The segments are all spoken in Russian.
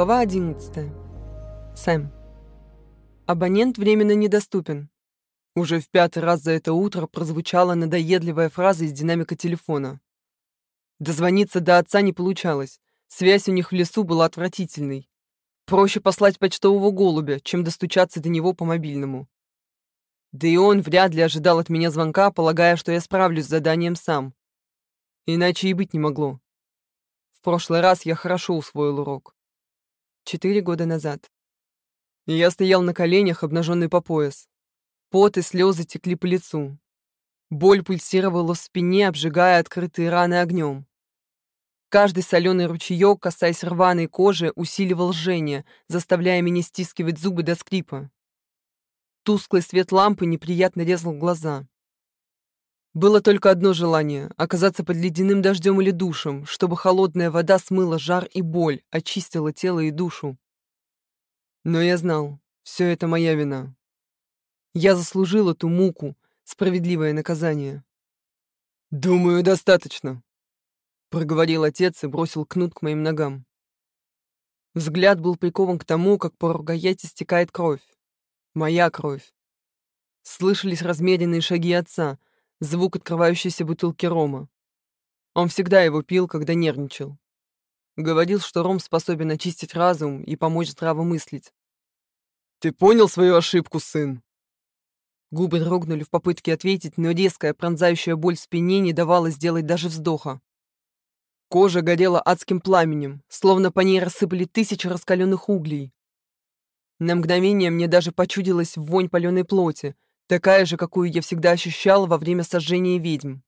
Глава 11. Сэм. Абонент временно недоступен. Уже в пятый раз за это утро прозвучала надоедливая фраза из динамика телефона. Дозвониться до отца не получалось. Связь у них в лесу была отвратительной. Проще послать почтового голубя, чем достучаться до него по мобильному. Да и он вряд ли ожидал от меня звонка, полагая, что я справлюсь с заданием сам. Иначе и быть не могло. В прошлый раз я хорошо усвоил урок четыре года назад. Я стоял на коленях, обнаженный по пояс. Пот и слезы текли по лицу. Боль пульсировала в спине, обжигая открытые раны огнем. Каждый соленый ручеек, касаясь рваной кожи, усиливал жжение, заставляя меня стискивать зубы до скрипа. Тусклый свет лампы неприятно резал глаза. Было только одно желание — оказаться под ледяным дождем или душем, чтобы холодная вода смыла жар и боль, очистила тело и душу. Но я знал, все это моя вина. Я заслужил эту муку, справедливое наказание. «Думаю, достаточно», — проговорил отец и бросил кнут к моим ногам. Взгляд был прикован к тому, как по рукояти стекает кровь. Моя кровь. Слышались размеренные шаги отца — звук открывающейся бутылки рома. Он всегда его пил, когда нервничал. Говорил, что ром способен очистить разум и помочь здраво мыслить. «Ты понял свою ошибку, сын?» Губы дрогнули в попытке ответить, но резкая пронзающая боль в спине не давала сделать даже вздоха. Кожа горела адским пламенем, словно по ней рассыпали тысячи раскаленных углей. На мгновение мне даже почудилась вонь паленой плоти, Такая же, какую я всегда ощущал во время сожжения ведьм.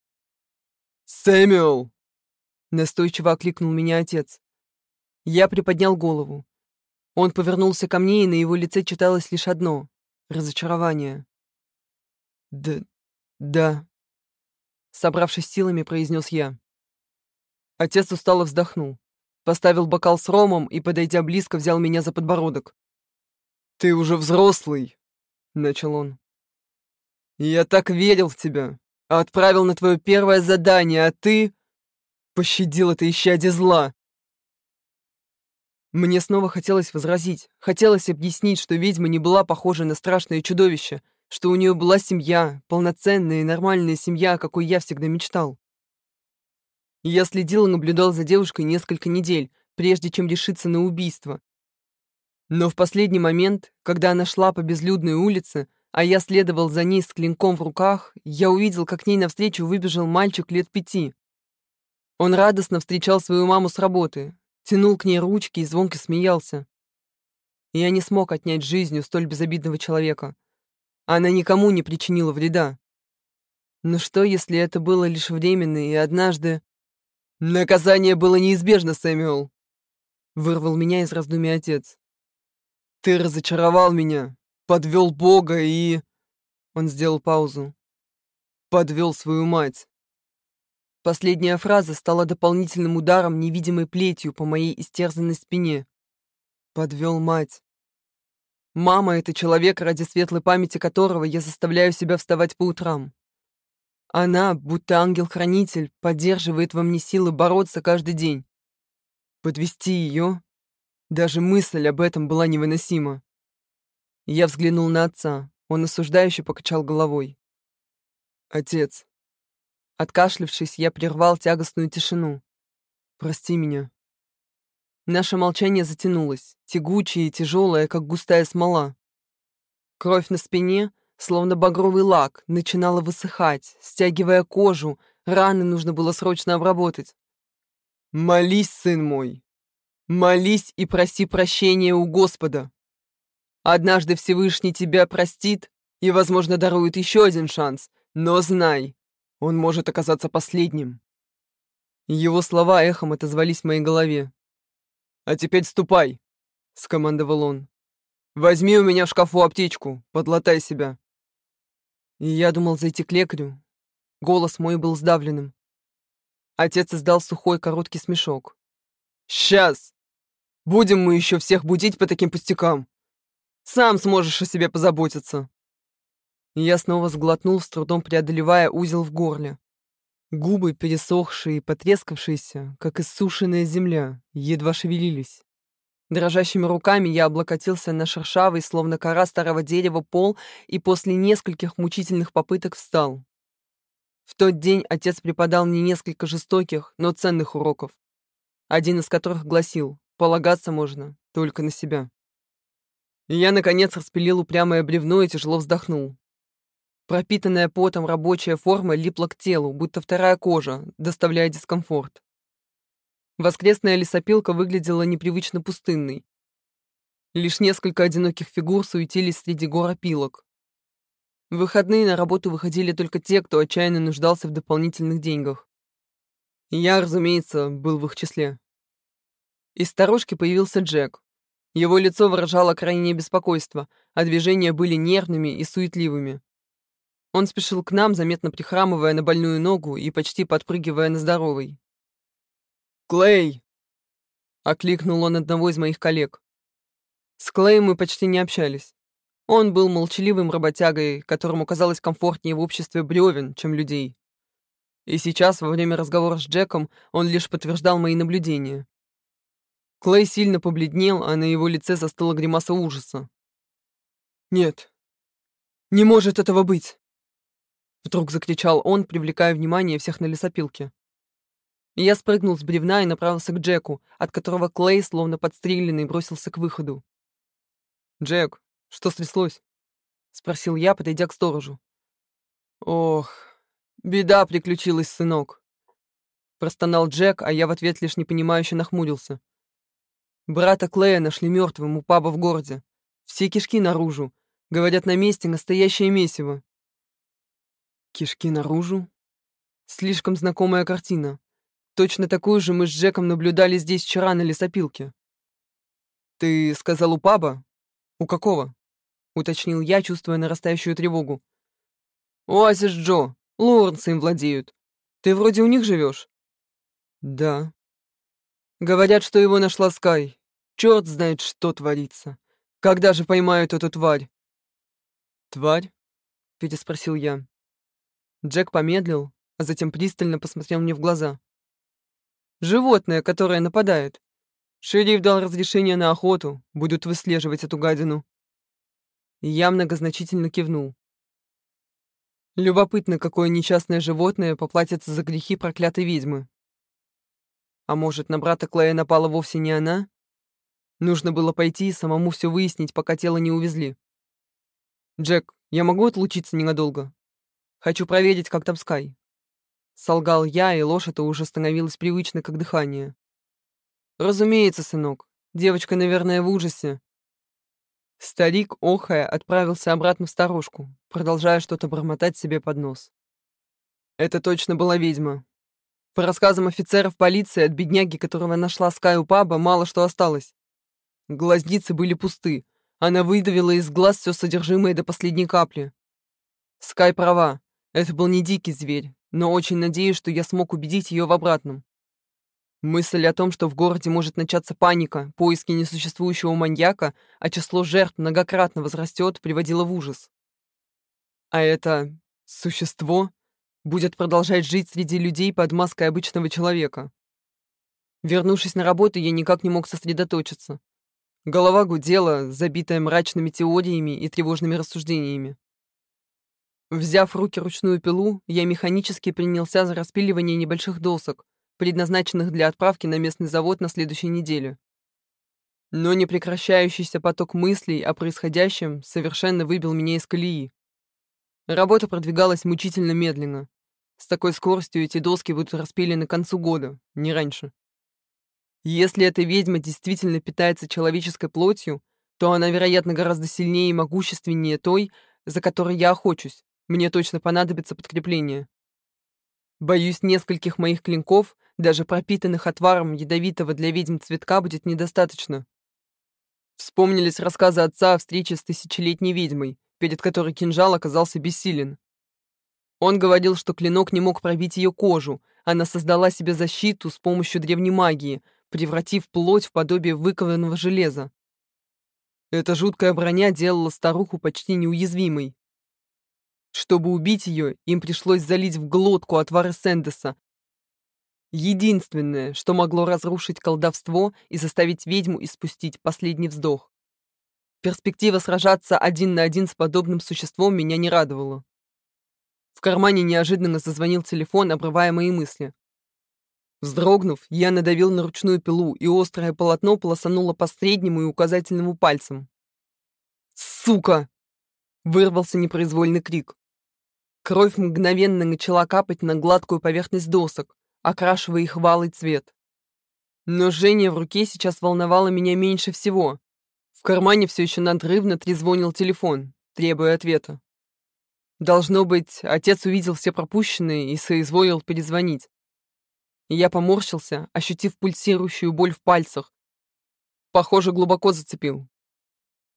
«Сэмюэл!» Настойчиво окликнул меня отец. Я приподнял голову. Он повернулся ко мне, и на его лице читалось лишь одно — разочарование. «Да... да...» Собравшись силами, произнес я. Отец устало вздохнул, поставил бокал с ромом и, подойдя близко, взял меня за подбородок. «Ты уже взрослый!» — начал он. Я так верил в тебя. Отправил на твое первое задание, а ты... Пощадил это исчадие зла. Мне снова хотелось возразить. Хотелось объяснить, что ведьма не была похожа на страшное чудовище, что у нее была семья, полноценная и нормальная семья, какой я всегда мечтал. Я следил и наблюдал за девушкой несколько недель, прежде чем решиться на убийство. Но в последний момент, когда она шла по безлюдной улице, а я следовал за ней с клинком в руках, я увидел, как к ней навстречу выбежал мальчик лет пяти. Он радостно встречал свою маму с работы, тянул к ней ручки и звонко смеялся. Я не смог отнять жизнь у столь безобидного человека. Она никому не причинила вреда. Но что, если это было лишь временно, и однажды... «Наказание было неизбежно, Сэмюэл!» Вырвал меня из раздумий отец. «Ты разочаровал меня, подвел Бога и...» Он сделал паузу. «Подвел свою мать». Последняя фраза стала дополнительным ударом невидимой плетью по моей истерзанной спине. Подвел мать. Мама — это человек, ради светлой памяти которого я заставляю себя вставать по утрам. Она, будто ангел-хранитель, поддерживает во мне силы бороться каждый день. Подвести ее, даже мысль об этом была невыносима. Я взглянул на отца. Он осуждающе покачал головой. «Отец». Откашлившись, я прервал тягостную тишину. «Прости меня». Наше молчание затянулось, тягучее и тяжелое, как густая смола. Кровь на спине, словно багровый лак, начинала высыхать, стягивая кожу, раны нужно было срочно обработать. «Молись, сын мой! Молись и проси прощения у Господа!» Однажды Всевышний тебя простит и, возможно, дарует еще один шанс, но знай, он может оказаться последним. Его слова эхом отозвались в моей голове. «А теперь ступай», — скомандовал он. «Возьми у меня в шкафу аптечку, подлатай себя». И я думал зайти к лекарю. Голос мой был сдавленным. Отец издал сухой короткий смешок. «Сейчас! Будем мы еще всех будить по таким пустякам!» Сам сможешь о себе позаботиться. я снова сглотнул, с трудом преодолевая узел в горле. Губы, пересохшие и потрескавшиеся, как иссушенная земля, едва шевелились. Дрожащими руками я облокотился на шершавый, словно кора старого дерева, пол и после нескольких мучительных попыток встал. В тот день отец преподал мне несколько жестоких, но ценных уроков, один из которых гласил «полагаться можно только на себя». Я, наконец, распилил упрямое бревно и тяжело вздохнул. Пропитанная потом рабочая форма липла к телу, будто вторая кожа, доставляя дискомфорт. Воскресная лесопилка выглядела непривычно пустынной. Лишь несколько одиноких фигур суетились среди гор опилок. В выходные на работу выходили только те, кто отчаянно нуждался в дополнительных деньгах. Я, разумеется, был в их числе. Из старушки появился Джек. Его лицо выражало крайнее беспокойство, а движения были нервными и суетливыми. Он спешил к нам, заметно прихрамывая на больную ногу и почти подпрыгивая на здоровой. «Клей!» — окликнул он одного из моих коллег. С Клеем мы почти не общались. Он был молчаливым работягой, которому казалось комфортнее в обществе бревен, чем людей. И сейчас, во время разговора с Джеком, он лишь подтверждал мои наблюдения. Клей сильно побледнел, а на его лице застыла гримаса ужаса. «Нет, не может этого быть!» Вдруг закричал он, привлекая внимание всех на лесопилке. Я спрыгнул с бревна и направился к Джеку, от которого Клей, словно подстреленный, бросился к выходу. «Джек, что стряслось?» — спросил я, подойдя к сторожу. «Ох, беда приключилась, сынок!» Простонал Джек, а я в ответ лишь непонимающе нахмурился. Брата Клея нашли мертвым у паба в городе. Все кишки наружу. Говорят, на месте настоящее месиво. Кишки наружу? Слишком знакомая картина. Точно такую же мы с Джеком наблюдали здесь вчера на лесопилке. «Ты сказал у паба? У какого?» — уточнил я, чувствуя нарастающую тревогу. «Оазис Джо. Лоренсы им владеют. Ты вроде у них живешь?» «Да». «Говорят, что его нашла Скай. Черт знает, что творится. Когда же поймают эту тварь?» «Тварь?» — переспросил я. Джек помедлил, а затем пристально посмотрел мне в глаза. Животное, которое нападает. Шериф дал разрешение на охоту, будут выслеживать эту гадину. я многозначительно кивнул. Любопытно, какое несчастное животное поплатится за грехи проклятой ведьмы. А может, на брата Клея напала вовсе не она? Нужно было пойти и самому все выяснить, пока тело не увезли. «Джек, я могу отлучиться ненадолго? Хочу проверить, как там Скай». Солгал я, и эта уже становилась привычной, как дыхание. «Разумеется, сынок. Девочка, наверное, в ужасе». Старик, охая, отправился обратно в сторожку, продолжая что-то бормотать себе под нос. Это точно была ведьма. По рассказам офицеров полиции, от бедняги, которого нашла Скай у паба, мало что осталось. Глазницы были пусты. Она выдавила из глаз все содержимое до последней капли. Скай права. Это был не дикий зверь, но очень надеюсь, что я смог убедить ее в обратном. Мысль о том, что в городе может начаться паника, поиски несуществующего маньяка, а число жертв многократно возрастет, приводила в ужас. А это существо будет продолжать жить среди людей под маской обычного человека. Вернувшись на работу, я никак не мог сосредоточиться. Голова гудела, забитая мрачными теориями и тревожными рассуждениями. Взяв в руки ручную пилу, я механически принялся за распиливание небольших досок, предназначенных для отправки на местный завод на следующей неделе. Но непрекращающийся поток мыслей о происходящем совершенно выбил меня из колеи. Работа продвигалась мучительно медленно. С такой скоростью эти доски будут распилены к концу года, не раньше. Если эта ведьма действительно питается человеческой плотью, то она, вероятно, гораздо сильнее и могущественнее той, за которой я охочусь. Мне точно понадобится подкрепление. Боюсь, нескольких моих клинков, даже пропитанных отваром ядовитого для ведьм цветка, будет недостаточно. Вспомнились рассказы отца о встрече с тысячелетней ведьмой, перед которой кинжал оказался бессилен. Он говорил, что клинок не мог пробить ее кожу, она создала себе защиту с помощью древней магии, превратив плоть в подобие выкованного железа. Эта жуткая броня делала старуху почти неуязвимой. Чтобы убить ее, им пришлось залить в глотку отвары Сэндеса, Единственное, что могло разрушить колдовство и заставить ведьму испустить последний вздох. Перспектива сражаться один на один с подобным существом меня не радовала. В кармане неожиданно зазвонил телефон, обрывая мои мысли. Вздрогнув, я надавил на ручную пилу, и острое полотно полосануло по среднему и указательному пальцам. «Сука!» — вырвался непроизвольный крик. Кровь мгновенно начала капать на гладкую поверхность досок, окрашивая их в алый цвет. Но жжение в руке сейчас волновало меня меньше всего. В кармане все еще надрывно трезвонил телефон, требуя ответа. Должно быть, отец увидел все пропущенные и соизволил перезвонить. Я поморщился, ощутив пульсирующую боль в пальцах. Похоже, глубоко зацепил.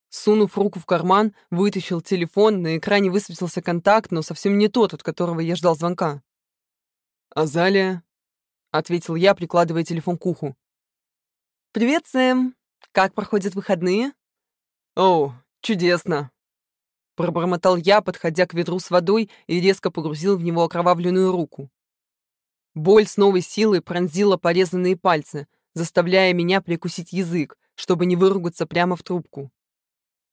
Сунув руку в карман, вытащил телефон, на экране высветился контакт, но совсем не тот, от которого я ждал звонка. «Азалия», ответил я, прикладывая телефон к уху. «Привет, Сэм. Как проходят выходные?» «О, чудесно!» Пробормотал я, подходя к ведру с водой и резко погрузил в него окровавленную руку. Боль с новой силой пронзила порезанные пальцы, заставляя меня прикусить язык, чтобы не выругаться прямо в трубку.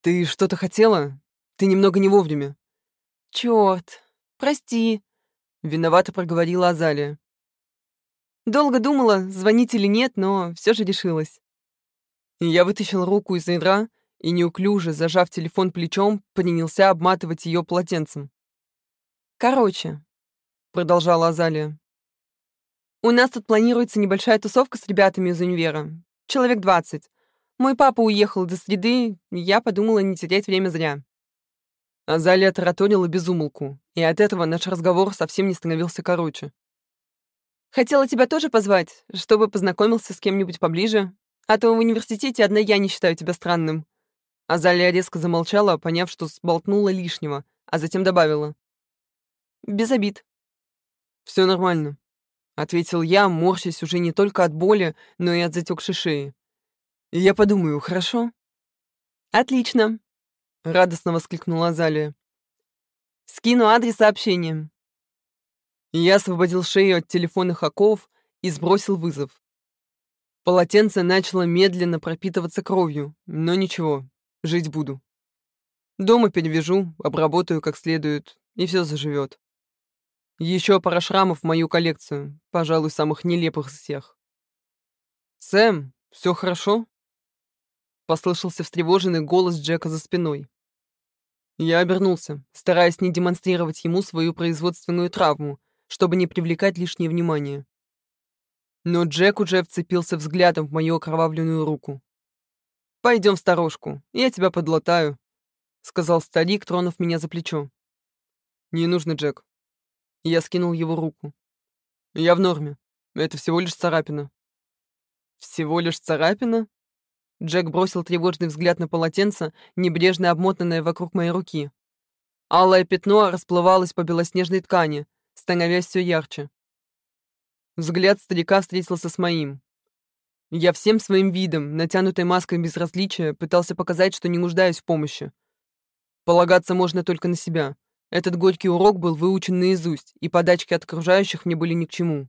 «Ты что-то хотела? Ты немного не вовремя». «Чёрт, прости», — виновато проговорила Азалия. Долго думала, звонить или нет, но все же решилась. Я вытащил руку из ядра и, неуклюже, зажав телефон плечом, принялся обматывать ее полотенцем. «Короче», — продолжала Азалия, «у нас тут планируется небольшая тусовка с ребятами из универа. Человек двадцать. Мой папа уехал до среды, я подумала не терять время зря». Азалия тараторила безумолку, и от этого наш разговор совсем не становился короче. Хотела тебя тоже позвать, чтобы познакомился с кем-нибудь поближе. А то в университете одна я не считаю тебя странным». Азалия резко замолчала, поняв, что сболтнула лишнего, а затем добавила. «Без обид». «Все нормально», — ответил я, морщась уже не только от боли, но и от затекшей шеи. «Я подумаю, хорошо?» «Отлично», — радостно воскликнула Азалия. «Скину адрес сообщения. Я освободил шею от телефонных оков и сбросил вызов. Полотенце начало медленно пропитываться кровью, но ничего, жить буду. Дома перевяжу, обработаю как следует, и все заживет. Еще пара шрамов в мою коллекцию, пожалуй, самых нелепых из всех. «Сэм, все хорошо?» Послышался встревоженный голос Джека за спиной. Я обернулся, стараясь не демонстрировать ему свою производственную травму, чтобы не привлекать лишнее внимание. Но Джек уже вцепился взглядом в мою окровавленную руку. «Пойдем в сторожку, я тебя подлатаю», — сказал старик, тронув меня за плечо. «Не нужно, Джек». Я скинул его руку. «Я в норме. Это всего лишь царапина». «Всего лишь царапина?» Джек бросил тревожный взгляд на полотенце, небрежно обмотанное вокруг моей руки. Алое пятно расплывалось по белоснежной ткани, становясь все ярче. Взгляд старика встретился с моим. Я всем своим видом, натянутой маской безразличия, пытался показать, что не нуждаюсь в помощи. Полагаться можно только на себя. Этот горький урок был выучен наизусть, и подачки от окружающих мне были ни к чему.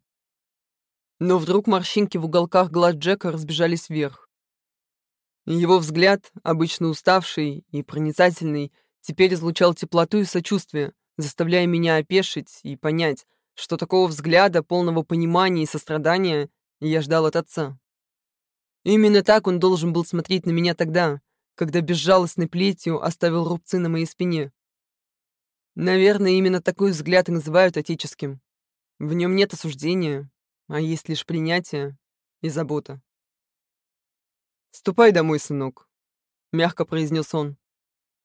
Но вдруг морщинки в уголках глаз Джека разбежались вверх. Его взгляд, обычно уставший и проницательный, теперь излучал теплоту и сочувствие, заставляя меня опешить и понять, что такого взгляда, полного понимания и сострадания, я ждал от отца. Именно так он должен был смотреть на меня тогда, когда безжалостной плетью оставил рубцы на моей спине. Наверное, именно такой взгляд и называют отеческим. В нем нет осуждения, а есть лишь принятие и забота. «Ступай домой, сынок», — мягко произнес он.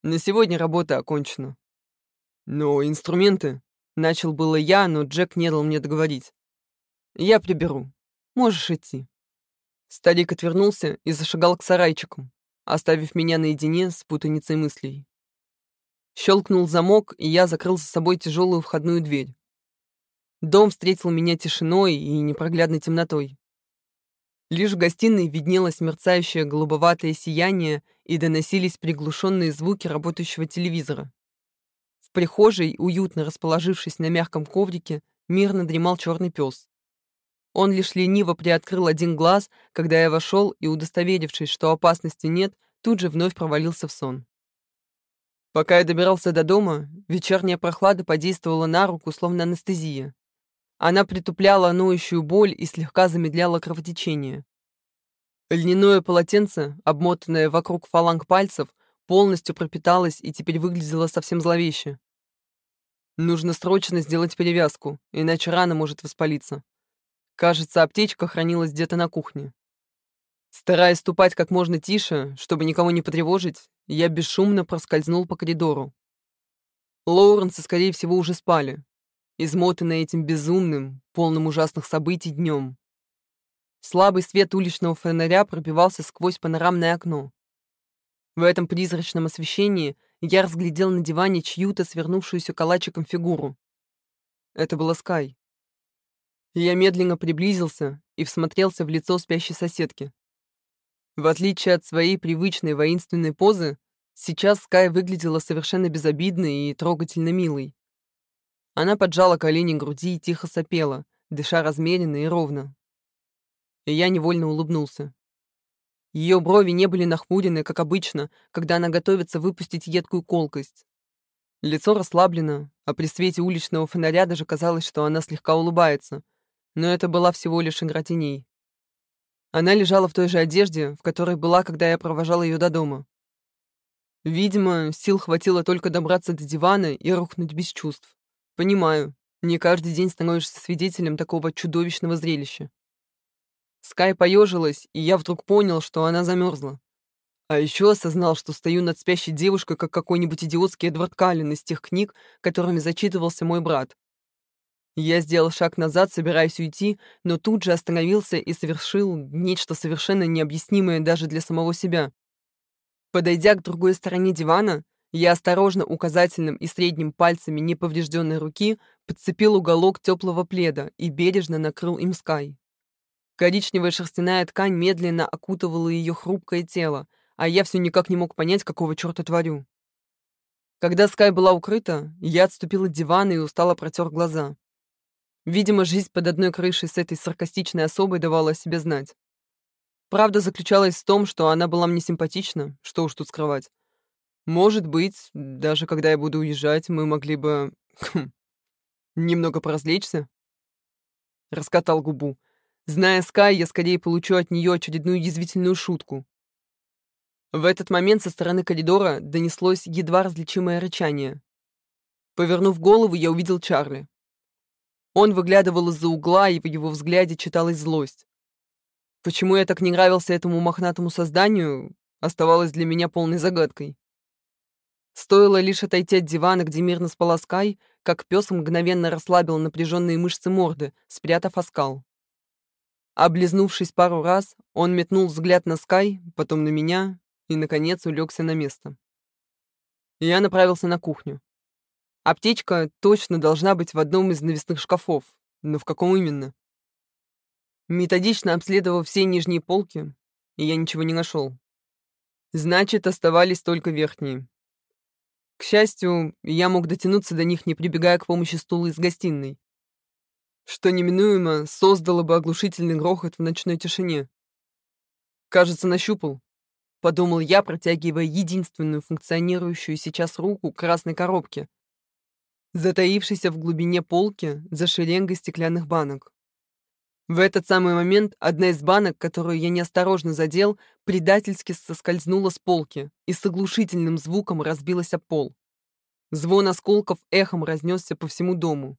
«На сегодня работа окончена». «Но инструменты...» Начал было я, но Джек не дал мне договорить. «Я приберу. Можешь идти». Старик отвернулся и зашагал к сарайчику, оставив меня наедине с путаницей мыслей. Щелкнул замок, и я закрыл за собой тяжелую входную дверь. Дом встретил меня тишиной и непроглядной темнотой. Лишь в гостиной виднелось мерцающее голубоватое сияние и доносились приглушенные звуки работающего телевизора. В прихожей, уютно расположившись на мягком коврике, мирно дремал черный пес. Он лишь лениво приоткрыл один глаз, когда я вошел и, удостоверившись, что опасности нет, тут же вновь провалился в сон. Пока я добирался до дома, вечерняя прохлада подействовала на руку, словно анестезия. Она притупляла ноющую боль и слегка замедляла кровотечение. Льняное полотенце, обмотанное вокруг фаланг пальцев, полностью пропиталось и теперь выглядело совсем зловеще. Нужно срочно сделать перевязку, иначе рана может воспалиться. Кажется, аптечка хранилась где-то на кухне. Стараясь ступать как можно тише, чтобы никого не потревожить, я бесшумно проскользнул по коридору. Лоуренсы, скорее всего, уже спали, измотанные этим безумным, полным ужасных событий днем. Слабый свет уличного фонаря пробивался сквозь панорамное окно. В этом призрачном освещении я разглядел на диване чью-то свернувшуюся калачиком фигуру. Это была Скай. Я медленно приблизился и всмотрелся в лицо спящей соседки. В отличие от своей привычной воинственной позы, сейчас Скай выглядела совершенно безобидной и трогательно милой. Она поджала колени к груди и тихо сопела, дыша размеренно и ровно. И я невольно улыбнулся. Ее брови не были нахмурены, как обычно, когда она готовится выпустить едкую колкость. Лицо расслаблено, а при свете уличного фонаря даже казалось, что она слегка улыбается. Но это была всего лишь игра теней. Она лежала в той же одежде, в которой была, когда я провожал ее до дома. Видимо, сил хватило только добраться до дивана и рухнуть без чувств. Понимаю, не каждый день становишься свидетелем такого чудовищного зрелища. Скай поежилась, и я вдруг понял, что она замерзла. А еще осознал, что стою над спящей девушкой, как какой-нибудь идиотский Эдвард Каллен из тех книг, которыми зачитывался мой брат. Я сделал шаг назад, собираясь уйти, но тут же остановился и совершил нечто совершенно необъяснимое даже для самого себя. Подойдя к другой стороне дивана, я осторожно указательным и средним пальцами неповрежденной руки подцепил уголок теплого пледа и бережно накрыл им Скай. Коричневая шерстяная ткань медленно окутывала ее хрупкое тело, а я все никак не мог понять, какого черта творю. Когда Скай была укрыта, я отступил от дивана и устало протер глаза. Видимо, жизнь под одной крышей с этой саркастичной особой давала о себе знать. Правда заключалась в том, что она была мне симпатична, что уж тут скрывать. Может быть, даже когда я буду уезжать, мы могли бы... Хм, немного поразвлечься. Раскатал губу. Зная Скай, я скорее получу от нее очередную язвительную шутку. В этот момент со стороны коридора донеслось едва различимое рычание. Повернув голову, я увидел Чарли. Он выглядывал из-за угла, и в его взгляде читалась злость. Почему я так не нравился этому мохнатому созданию, оставалось для меня полной загадкой. Стоило лишь отойти от дивана, где мирно спала Скай, как пес мгновенно расслабил напряженные мышцы морды, спрятав оскал. Облизнувшись пару раз, он метнул взгляд на Скай, потом на меня и, наконец, улегся на место. Я направился на кухню. Аптечка точно должна быть в одном из навесных шкафов, но в каком именно? Методично обследовав все нижние полки, я ничего не нашел. Значит, оставались только верхние. К счастью, я мог дотянуться до них, не прибегая к помощи стула из гостиной, что неминуемо создало бы оглушительный грохот в ночной тишине. Кажется, нащупал, подумал я, протягивая единственную функционирующую сейчас руку красной коробке, затаившийся в глубине полки за шеренгой стеклянных банок. В этот самый момент одна из банок, которую я неосторожно задел, предательски соскользнула с полки и с оглушительным звуком разбилась о пол. Звон осколков эхом разнесся по всему дому.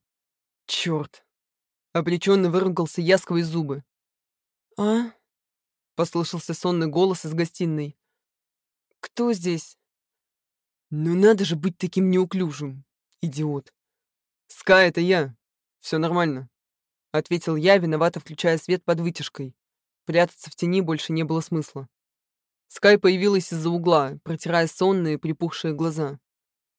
Черт! Обреченно выругался я сквозь зубы. «А?» — послышался сонный голос из гостиной. «Кто здесь?» «Ну надо же быть таким неуклюжим!» Идиот. «Ска, это я. Все нормально», — ответил я, виновато включая свет под вытяжкой. Прятаться в тени больше не было смысла. Скай появилась из-за угла, протирая сонные, припухшие глаза.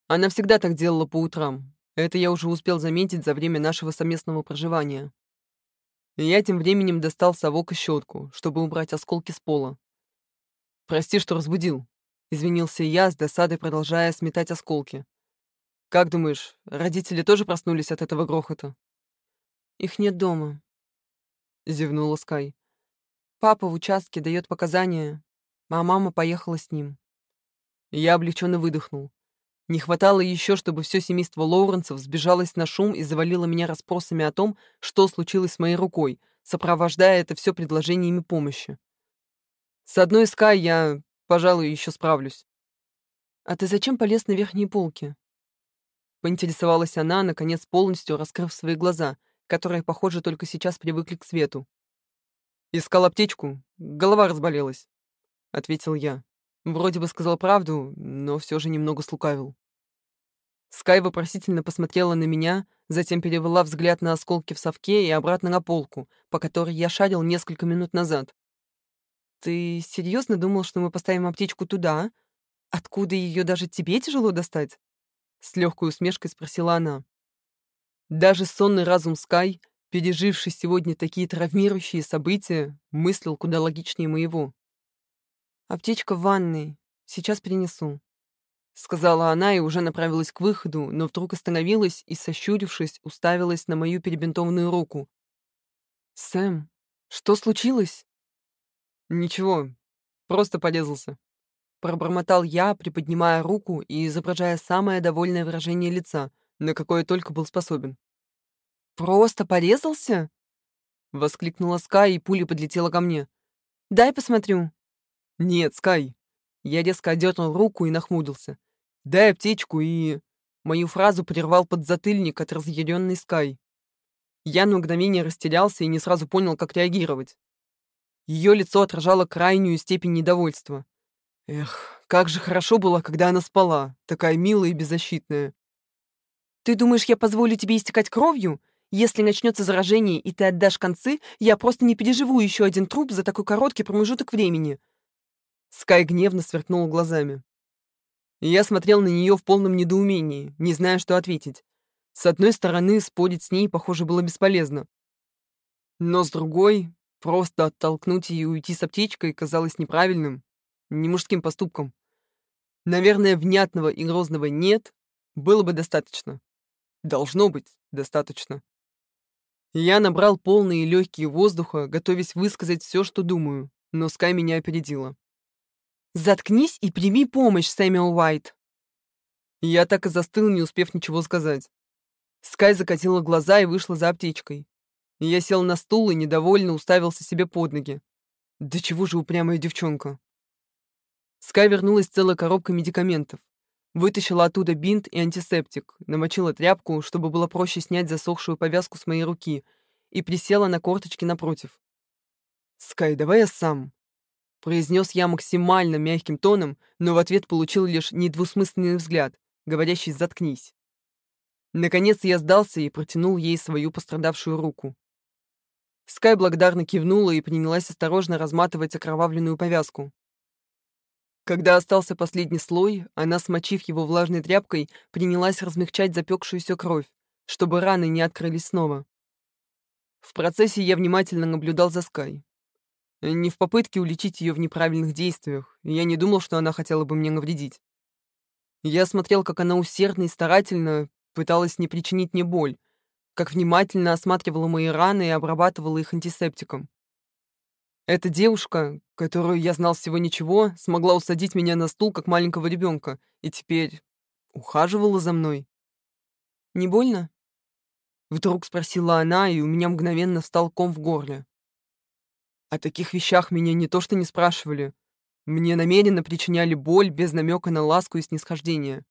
Она всегда так делала по утрам. Это я уже успел заметить за время нашего совместного проживания. Я тем временем достал совок и щетку, чтобы убрать осколки с пола. «Прости, что разбудил», — извинился я, с досадой продолжая сметать осколки. Как думаешь, родители тоже проснулись от этого грохота? Их нет дома. — зевнула Скай. «Папа в участке дает показания, а мама поехала с ним». Я облегченно выдохнул. Не хватало еще, чтобы все семейство Лоуренсов сбежалось на шум и завалило меня расспросами о том, что случилось с моей рукой, сопровождая это все предложениями помощи. С одной Скай я, пожалуй, еще справлюсь. «А ты зачем полез на верхние полки?» Поинтересовалась она, наконец полностью раскрыв свои глаза, которые, похоже, только сейчас привыкли к свету. «Искал аптечку, голова разболелась», — ответил я. Вроде бы сказал правду, но все же немного слукавил. Скай вопросительно посмотрела на меня, затем перевела взгляд на осколки в совке и обратно на полку, по которой я шарил несколько минут назад. «Ты серьезно думал, что мы поставим аптечку туда? Откуда ее даже тебе тяжело достать?» С легкой усмешкой спросила она. Даже сонный разум Скай, переживший сегодня такие травмирующие события, мыслил куда логичнее моего. «Аптечка в ванной. Сейчас принесу», — сказала она и уже направилась к выходу, но вдруг остановилась и, сощурившись, уставилась на мою перебинтованную руку. «Сэм, что случилось?» «Ничего, просто порезался», Пробормотал я, приподнимая руку и изображая самое довольное выражение лица, на какое только был способен. «Просто порезался?» Воскликнула Скай, и пуля подлетела ко мне. «Дай посмотрю». «Нет, Скай». Я резко одернул руку и нахмурился. «Дай аптечку и...» Мою фразу прервал подзатыльник от разъяренной Скай. Я на мгновение растерялся и не сразу понял, как реагировать. Ее лицо отражало крайнюю степень недовольства. Эх, как же хорошо было, когда она спала, такая милая и беззащитная. «Ты думаешь, я позволю тебе истекать кровью? Если начнется заражение, и ты отдашь концы, я просто не переживу еще один труп за такой короткий промежуток времени». Скай гневно сверкнул глазами. Я смотрел на нее в полном недоумении, не зная, что ответить. С одной стороны, спорить с ней, похоже, было бесполезно. Но с другой, просто оттолкнуть ее и уйти с аптечкой казалось неправильным не мужским поступком. Наверное, внятного и грозного «нет» было бы достаточно. Должно быть достаточно. Я набрал полные легкие воздуха, готовясь высказать все, что думаю, но Скай меня опередила. «Заткнись и прими помощь, Сэмюэл Уайт!» Я так и застыл, не успев ничего сказать. Скай закатила глаза и вышла за аптечкой. Я сел на стул и недовольно уставился себе под ноги. Да чего же упрямая девчонка. Скай вернулась с целой коробкой медикаментов. Вытащила оттуда бинт и антисептик, намочила тряпку, чтобы было проще снять засохшую повязку с моей руки, и присела на корточки напротив. «Скай, давай я сам», — произнес я максимально мягким тоном, но в ответ получил лишь недвусмысленный взгляд, говорящий «заткнись». Наконец я сдался и протянул ей свою пострадавшую руку. Скай благодарно кивнула и принялась осторожно разматывать окровавленную повязку. Когда остался последний слой, она, смочив его влажной тряпкой, принялась размягчать запекшуюся кровь, чтобы раны не открылись снова. В процессе я внимательно наблюдал за Скай. Не в попытке уличить ее в неправильных действиях, я не думал, что она хотела бы мне навредить. Я смотрел, как она усердно и старательно пыталась не причинить мне боль, как внимательно осматривала мои раны и обрабатывала их антисептиком. Эта девушка, которую я знал всего ничего, смогла усадить меня на стул, как маленького ребенка, и теперь ухаживала за мной. «Не больно?» Вдруг спросила она, и у меня мгновенно встал ком в горле. О таких вещах меня не то что не спрашивали. Мне намеренно причиняли боль без намека на ласку и снисхождение.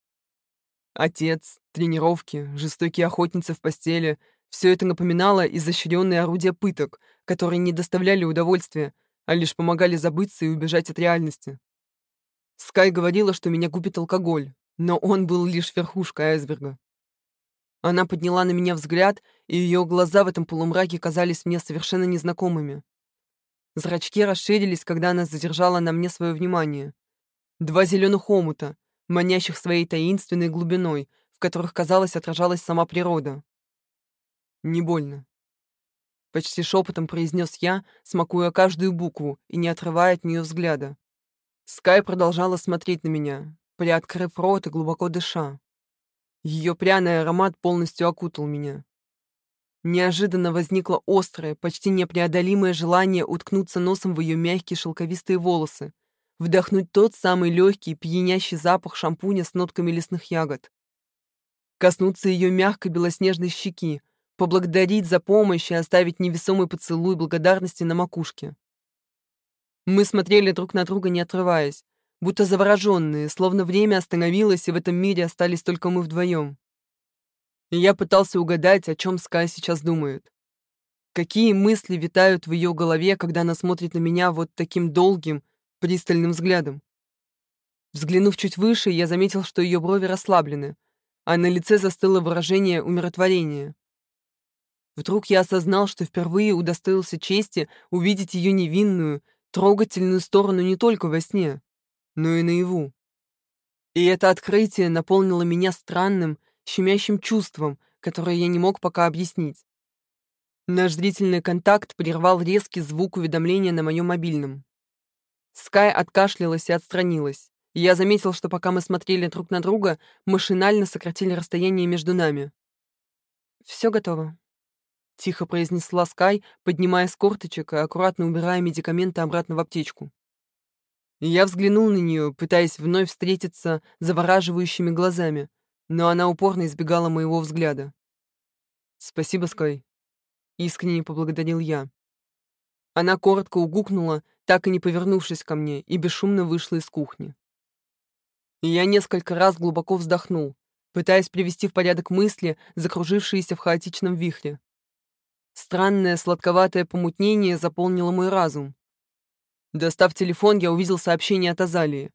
Отец, тренировки, жестокие охотницы в постели все это напоминало изощренные орудия пыток, которые не доставляли удовольствия, а лишь помогали забыться и убежать от реальности. Скай говорила, что меня губит алкоголь, но он был лишь верхушкой айсберга. Она подняла на меня взгляд, и ее глаза в этом полумраке казались мне совершенно незнакомыми. Зрачки расширились, когда она задержала на мне свое внимание. Два зеленых омута, манящих своей таинственной глубиной, в которых, казалось, отражалась сама природа. Не больно. Почти шепотом произнес я, смакуя каждую букву и не отрывая от нее взгляда. Скай продолжала смотреть на меня, приоткрыв рот и глубоко дыша. Ее пряный аромат полностью окутал меня. Неожиданно возникло острое, почти непреодолимое желание уткнуться носом в ее мягкие шелковистые волосы, вдохнуть тот самый легкий, пьянящий запах шампуня с нотками лесных ягод, коснуться ее мягкой белоснежной щеки, поблагодарить за помощь и оставить невесомый поцелуй благодарности на макушке. Мы смотрели друг на друга, не отрываясь, будто завороженные, словно время остановилось, и в этом мире остались только мы вдвоем и я пытался угадать, о чем Скай сейчас думает. Какие мысли витают в ее голове, когда она смотрит на меня вот таким долгим, пристальным взглядом. Взглянув чуть выше, я заметил, что ее брови расслаблены, а на лице застыло выражение умиротворения. Вдруг я осознал, что впервые удостоился чести увидеть ее невинную, трогательную сторону не только во сне, но и наяву. И это открытие наполнило меня странным, щемящим чувством, которое я не мог пока объяснить. Наш зрительный контакт прервал резкий звук уведомления на моем мобильном. Скай откашлялась и отстранилась. Я заметил, что пока мы смотрели друг на друга, машинально сократили расстояние между нами. «Все готово», — тихо произнесла Скай, поднимая с корточек и аккуратно убирая медикаменты обратно в аптечку. Я взглянул на нее, пытаясь вновь встретиться завораживающими глазами, но она упорно избегала моего взгляда. «Спасибо, Скай», — искренне поблагодарил я. Она коротко угукнула, так и не повернувшись ко мне, и бесшумно вышла из кухни. И я несколько раз глубоко вздохнул, пытаясь привести в порядок мысли, закружившиеся в хаотичном вихре. Странное сладковатое помутнение заполнило мой разум. Достав телефон, я увидел сообщение от Азалии.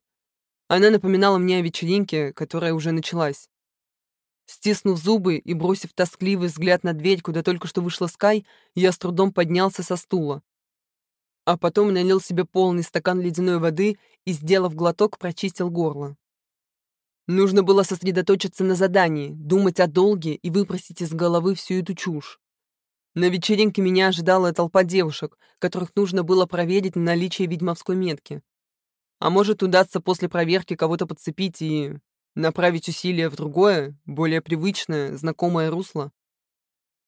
Она напоминала мне о вечеринке, которая уже началась. Стиснув зубы и бросив тоскливый взгляд на дверь, куда только что вышла Скай, я с трудом поднялся со стула. А потом налил себе полный стакан ледяной воды и, сделав глоток, прочистил горло. Нужно было сосредоточиться на задании, думать о долге и выпросить из головы всю эту чушь. На вечеринке меня ожидала толпа девушек, которых нужно было проверить на наличие ведьмовской метки. А может, удастся после проверки кого-то подцепить и направить усилия в другое, более привычное, знакомое русло.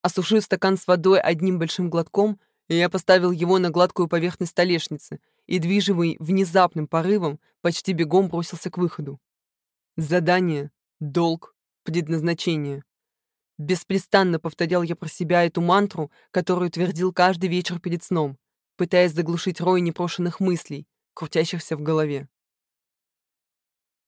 Осушив стакан с водой одним большим глотком, я поставил его на гладкую поверхность столешницы и, движимый внезапным порывом, почти бегом бросился к выходу. Задание, долг, предназначение. Беспрестанно повторял я про себя эту мантру, которую твердил каждый вечер перед сном, пытаясь заглушить рой непрошенных мыслей, крутящихся в голове.